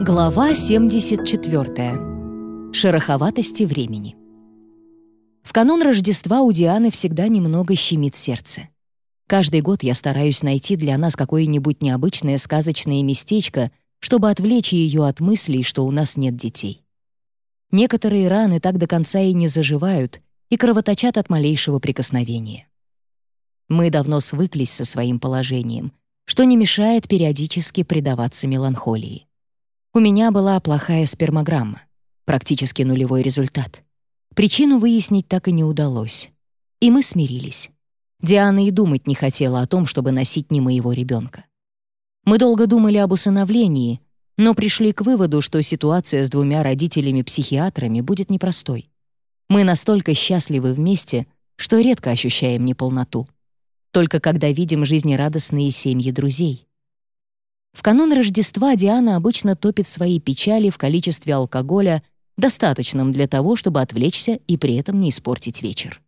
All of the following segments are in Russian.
Глава 74. Шероховатости времени. В канун Рождества у Дианы всегда немного щемит сердце. Каждый год я стараюсь найти для нас какое-нибудь необычное сказочное местечко, чтобы отвлечь ее от мыслей, что у нас нет детей. Некоторые раны так до конца и не заживают и кровоточат от малейшего прикосновения. Мы давно свыклись со своим положением, что не мешает периодически предаваться меланхолии. У меня была плохая спермограмма, практически нулевой результат. Причину выяснить так и не удалось. И мы смирились. Диана и думать не хотела о том, чтобы носить не моего ребенка. Мы долго думали об усыновлении, но пришли к выводу, что ситуация с двумя родителями-психиатрами будет непростой. Мы настолько счастливы вместе, что редко ощущаем неполноту. Только когда видим жизнерадостные семьи друзей. В канун Рождества Диана обычно топит свои печали в количестве алкоголя, достаточном для того, чтобы отвлечься и при этом не испортить вечер.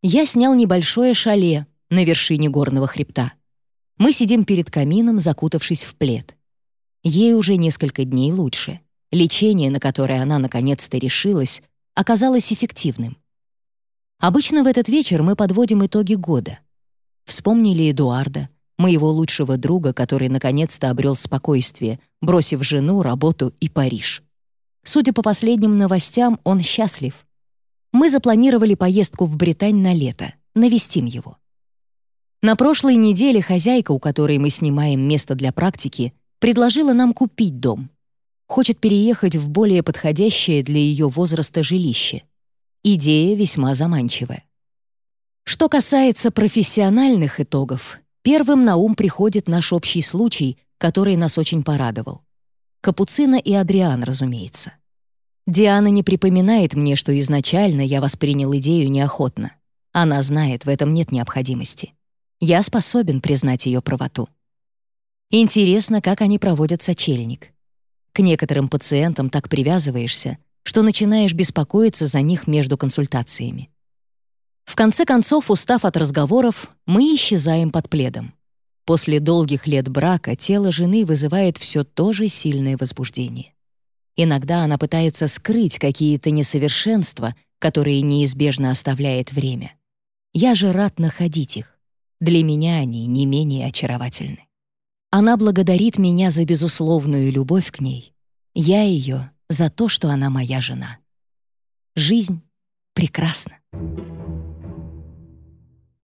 Я снял небольшое шале на вершине горного хребта. Мы сидим перед камином, закутавшись в плед. Ей уже несколько дней лучше. Лечение, на которое она наконец-то решилась, оказалось эффективным. Обычно в этот вечер мы подводим итоги года. Вспомнили Эдуарда, моего лучшего друга, который наконец-то обрел спокойствие, бросив жену, работу и Париж. Судя по последним новостям, он счастлив. Мы запланировали поездку в Британь на лето, навестим его. На прошлой неделе хозяйка, у которой мы снимаем место для практики, предложила нам купить дом. Хочет переехать в более подходящее для ее возраста жилище. Идея весьма заманчивая. Что касается профессиональных итогов, первым на ум приходит наш общий случай, который нас очень порадовал. Капуцина и Адриан, разумеется. Диана не припоминает мне, что изначально я воспринял идею неохотно. Она знает, в этом нет необходимости. Я способен признать ее правоту. Интересно, как они проводят сочельник. К некоторым пациентам так привязываешься, что начинаешь беспокоиться за них между консультациями. В конце концов, устав от разговоров, мы исчезаем под пледом. После долгих лет брака тело жены вызывает все то же сильное возбуждение. Иногда она пытается скрыть какие-то несовершенства, которые неизбежно оставляет время. Я же рад находить их. Для меня они не менее очаровательны. Она благодарит меня за безусловную любовь к ней. Я ее за то, что она моя жена. Жизнь прекрасна.